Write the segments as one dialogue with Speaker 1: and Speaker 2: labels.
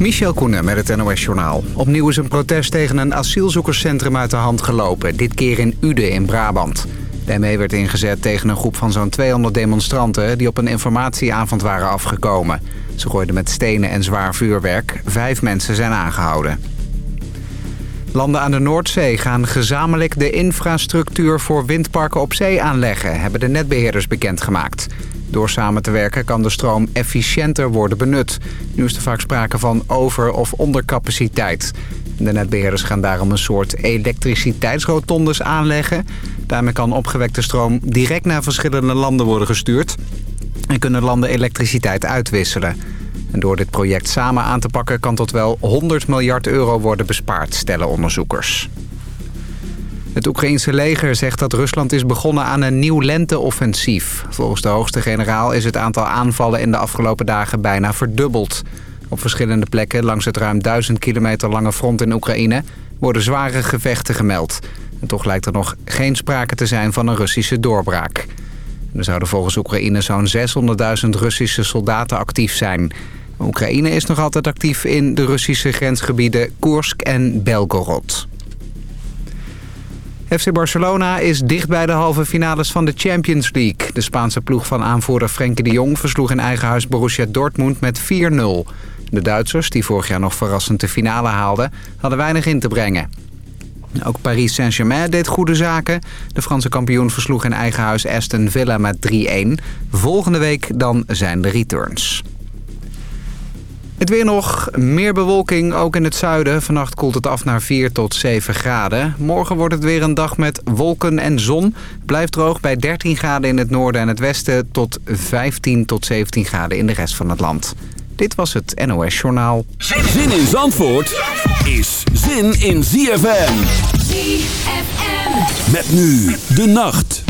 Speaker 1: Michel Koenen met het NOS-journaal. Opnieuw is een protest tegen een asielzoekerscentrum uit de hand gelopen. Dit keer in Uden in Brabant. ME werd ingezet tegen een groep van zo'n 200 demonstranten... die op een informatieavond waren afgekomen. Ze gooiden met stenen en zwaar vuurwerk. Vijf mensen zijn aangehouden. Landen aan de Noordzee gaan gezamenlijk de infrastructuur voor windparken op zee aanleggen... hebben de netbeheerders bekendgemaakt. Door samen te werken kan de stroom efficiënter worden benut. Nu is er vaak sprake van over- of ondercapaciteit. De netbeheerders gaan daarom een soort elektriciteitsrotondes aanleggen. Daarmee kan opgewekte stroom direct naar verschillende landen worden gestuurd... en kunnen landen elektriciteit uitwisselen. En door dit project samen aan te pakken kan tot wel 100 miljard euro worden bespaard, stellen onderzoekers. Het Oekraïense leger zegt dat Rusland is begonnen aan een nieuw lenteoffensief. Volgens de hoogste generaal is het aantal aanvallen in de afgelopen dagen bijna verdubbeld. Op verschillende plekken langs het ruim 1000 kilometer lange front in Oekraïne worden zware gevechten gemeld. En toch lijkt er nog geen sprake te zijn van een Russische doorbraak. Er zouden volgens Oekraïne zo'n 600.000 Russische soldaten actief zijn. Oekraïne is nog altijd actief in de Russische grensgebieden Koersk en Belgorod. FC Barcelona is dicht bij de halve finales van de Champions League. De Spaanse ploeg van aanvoerder Frenkie de Jong versloeg in eigen huis Borussia Dortmund met 4-0. De Duitsers, die vorig jaar nog verrassend de finale haalden, hadden weinig in te brengen. Ook Paris Saint-Germain deed goede zaken. De Franse kampioen versloeg in eigen huis Aston Villa met 3-1. Volgende week dan zijn de returns. Het weer nog. Meer bewolking, ook in het zuiden. Vannacht koelt het af naar 4 tot 7 graden. Morgen wordt het weer een dag met wolken en zon. Blijft droog bij 13 graden in het noorden en het westen... tot 15 tot 17 graden in de rest van het land. Dit was het NOS Journaal.
Speaker 2: Zin in Zandvoort is zin in ZFM.
Speaker 3: ZFM.
Speaker 2: Met nu de nacht.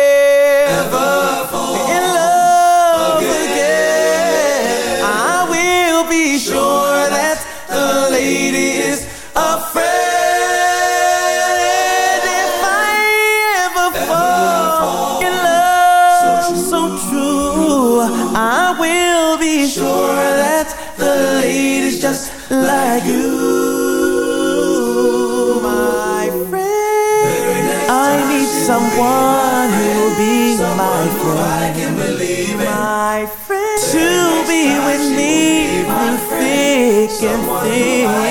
Speaker 3: be my friend. My friend to be with me through thick and thin.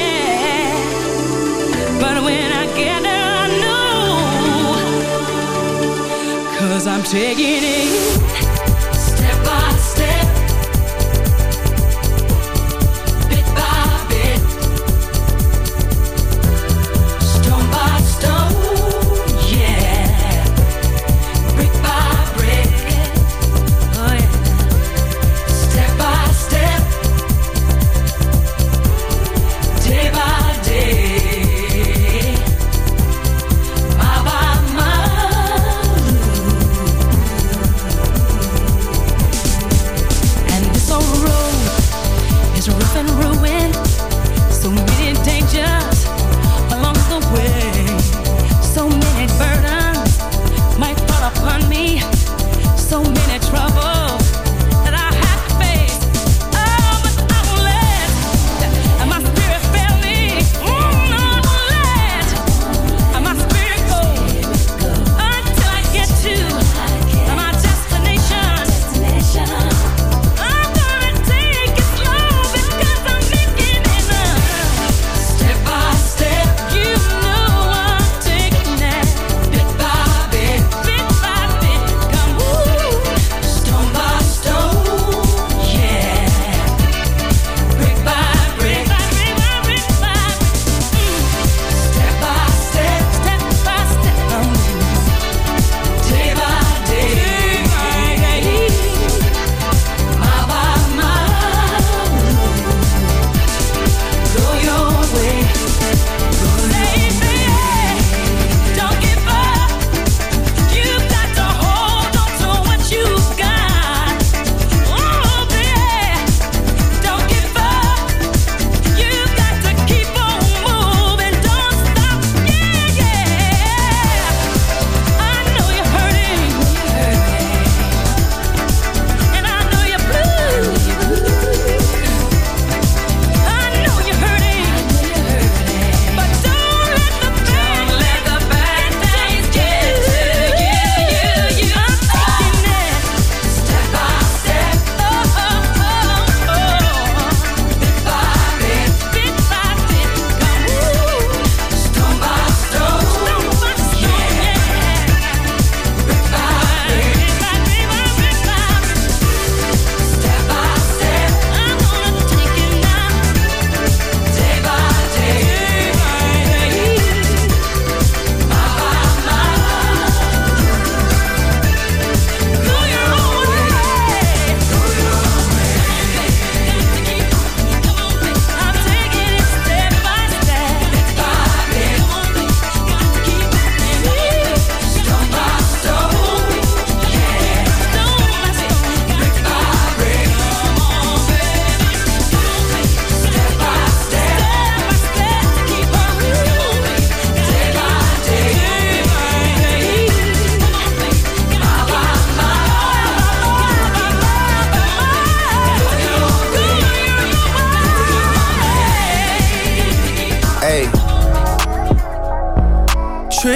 Speaker 4: I'm taking it.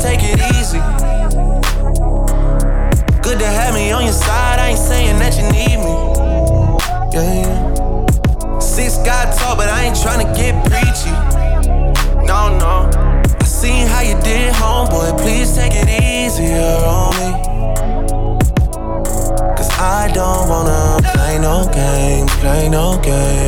Speaker 3: take it easy. Good to have me on your side, I ain't saying that you need me. Yeah, yeah. Six God talk, but I ain't tryna get preachy. No, no. I seen how you did, homeboy, please take it easier on me. Cause I don't wanna play no games, play no games.